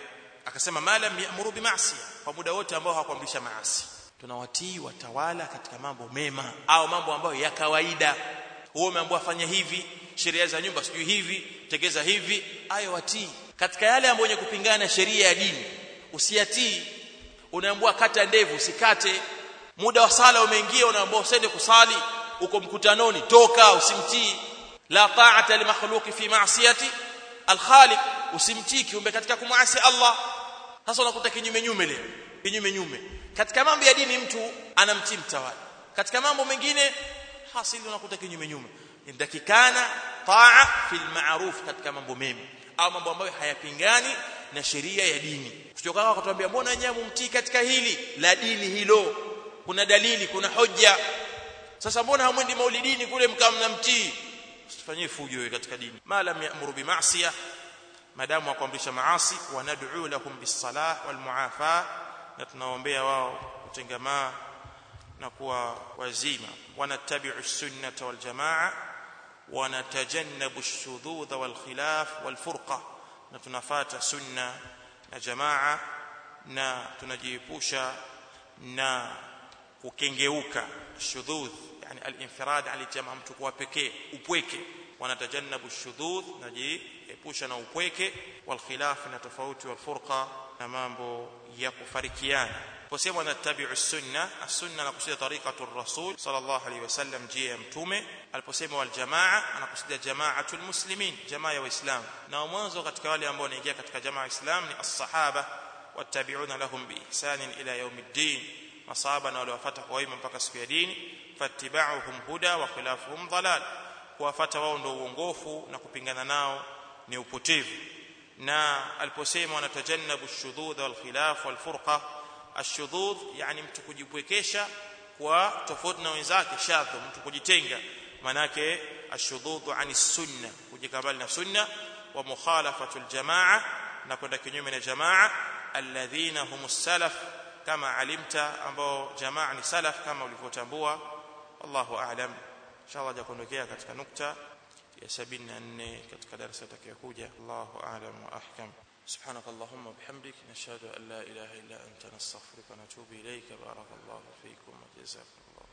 akasema malam ya'muru bima'si kwa muda wote ambao hawakuamrisha maasi. Tunawatii watawala katika mambo mema au mambo ambayo ya kawaida. Wewe umeambiwa fanya hivi sheria za nyumba sijui hivi tegeza hivi. Ayo watii katika yale ambayo yenye kupingana na sheria ya dini usiatii unaambua kata ndevu usikate. Muda wa sala umeingia unaambua usende kusali uko mkutanoni toka usimtii. La ta'ata li makhluqi fi ma'siyati al-khaliq usimtii kiumbe katika kumwasi Allah. Sasa unakuta kinyume nyume leo kinyume nyume. Katika mambo ya dini mtu anamtii mtawala katika mambo mengine hasili unakuta kinyume nyume. Indakikana taa fil ma'ruf katika mambo mema au mambo ambayo hayapingani na sheria ya dini. Kutoka akatuambia mbona nyamu mtii katika hili la dini hilo? Kuna dalili kuna hoja. Sasa mbona hamwendi maulidini kule mkamnamtii usifanyie fujo wewe katika dini. Ma lam ya'muru bi madamu akwamrisha maasi wanad'u lahum bisalah walmuafa na tunaombea wao kutengamaa na kuwa wazima. Wanatabi'u sunnata wal jamaa ونتجنب الشذوذ والخلاف والفرقة. نتنفات سنة جماعة نتنجيبوشا نكينجيوكا الشذوذ يعني الانفراد على الجماعة متقوبكي ونتجنب الشذوذ نجيبوشا نوبكي والخلاف نتفوت والفرقة نمامبو يقفركيانا posema natabi'u sunna as-sunna nakusudia tariqatu ar-rasul sallallahu alayhi wasallam njia ya mtume aliposema wal jamaa anakusudia jamaatul muslimin jamaa ya waislamu na mwanzo katika wale ambao wanaingia katika jamaa ya islam ni as-sahaba wattabi'una lahum bi ihsan ila yawmiddin masahaba na wale wafuata kwa wema mpaka siku ya dini fattiba'uhum huda wa khilafuhum dhalal kuwafuata wao ndio uongofu na kupingana nao ni upotevu na aliposema wanatajannabu ash-shudhudha wal khilaf wal furqa ash-shudhudh yani mtu kujipwekesha kwa tofauti na wenzake shadhu mtu kujitenga manake ash-shudhudh ani sunna kujikabali na sunna wa mukhalafatu al-jamaa na kwenda kinyume na jamaa alladhina humus salaf kama alimta ambao jamaa ni salaf kama ulivyotambua Allahu a'lam inshallah jakuondokea katika nukta ya 74 katika darasa itakayokuja Allahu a'lam wa ahkam سبحانك اللهم وبحمدك نشهد أن لا إله إلا أنت نستغفرك ونتوب إليك. بارك الله فيكم وجزاكم الله